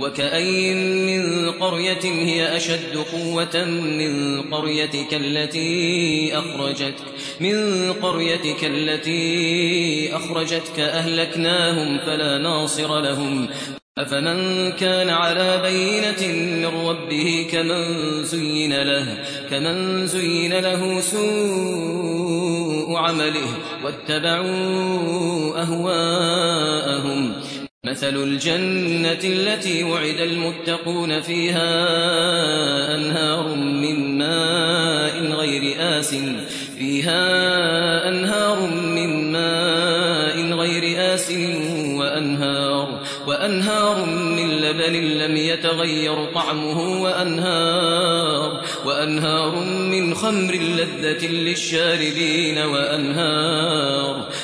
وكأي من قرية هي أشد قوة من قريتك التي أخرجتك من قريتك التي أخرجتك أهلكناهم فلا ناصر لهم أفمن كان على بينة من ربه كمن زين له كمن زين له سوء عمله واتبعوا أهواءهم مثل الجنة التي وعد المتقون فيها أنهار من ماء غير آس فيها أنهار من ماء غير آس وأنهار وأنهار من لبن لم يتغير طعمه وأنهار وأنهار من خمر لذة للشاربين وأنهار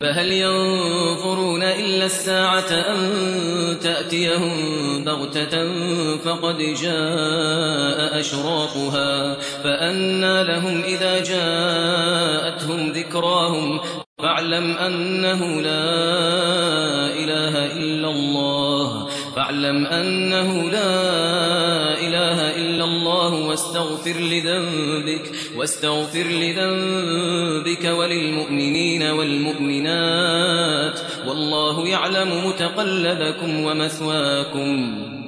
فهل ينظرون إلا الساعة أن تأتيهم بغتة فقد جاء أشراطها فأنا لهم إذا جاءتهم ذكراهم فاعلم أنه لا إله إلا الله فاعلم أنه لا إله واستغفر لذنبك واستغفر لذنبك وللمؤمنين والمؤمنات. والله يعلم متقلبكم ومثواكم.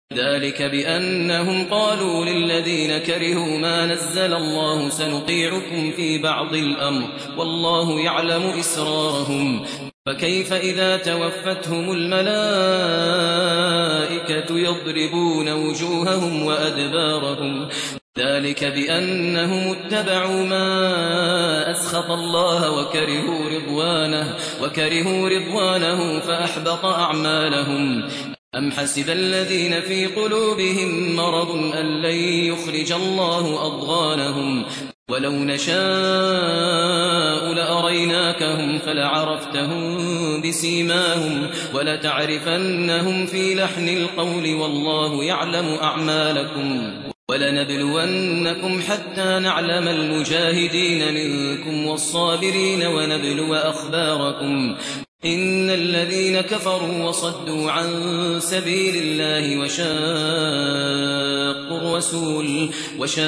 ذلك بأنهم قالوا للذين كرهوا ما نزل الله سنطيعكم في بعض الأمر والله يعلم إسرارهم فكيف إذا توفتهم الملائكة يضربون وجوههم وأدبارهم ذلك بأنهم اتبعوا ما أسخط الله وكرهوا رضوانه, وكرهوا رضوانه فأحبط أعمالهم أم حسب الذين في قلوبهم مرض أن لن يخرج الله أضغانهم ولو نشاء لأريناكهم فلعرفتهم بسيماهم ولتعرفنهم في لحن القول والله يعلم أعمالكم ولنبلونكم حتى نعلم المجاهدين منكم والصابرين ونبلو أخباركم إن الذين كفروا وصدوا عن سبيل الله وشاقوا الرسول وشاقوا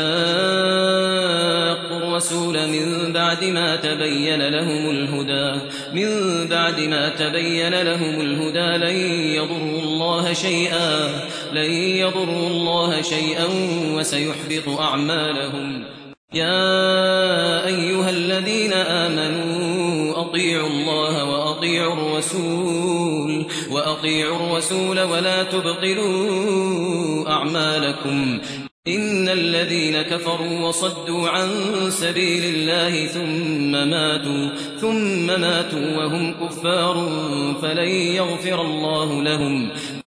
الرسول من بعد ما تبين لهم الهدى من بعد ما تبين لهم الهدى لن يضروا الله شيئا لن يضروا الله شيئا وسيحبط أعمالهم. يا أيها الذين آمنوا أطيعوا الله وأطيعوا الرسول وأطيعوا الرسول ولا تبطلوا أعمالكم. إن الذين كفروا وصدوا عن سبيل الله ثم ماتوا ثم ماتوا وهم كفار فلن يغفر الله لهم.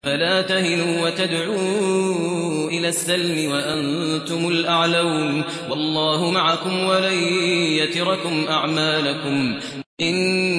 فلا تهنوا وتدعوا إلى السلم وأنتم الأعلون. والله معكم ولن يتركم أعمالكم.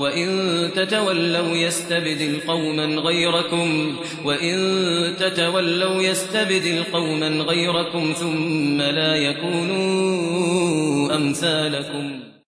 وإن تتولوا يستبدل قوما غيركم وإن تتولوا يستبدل قوما غيركم ثم لا يكونوا أمثالكم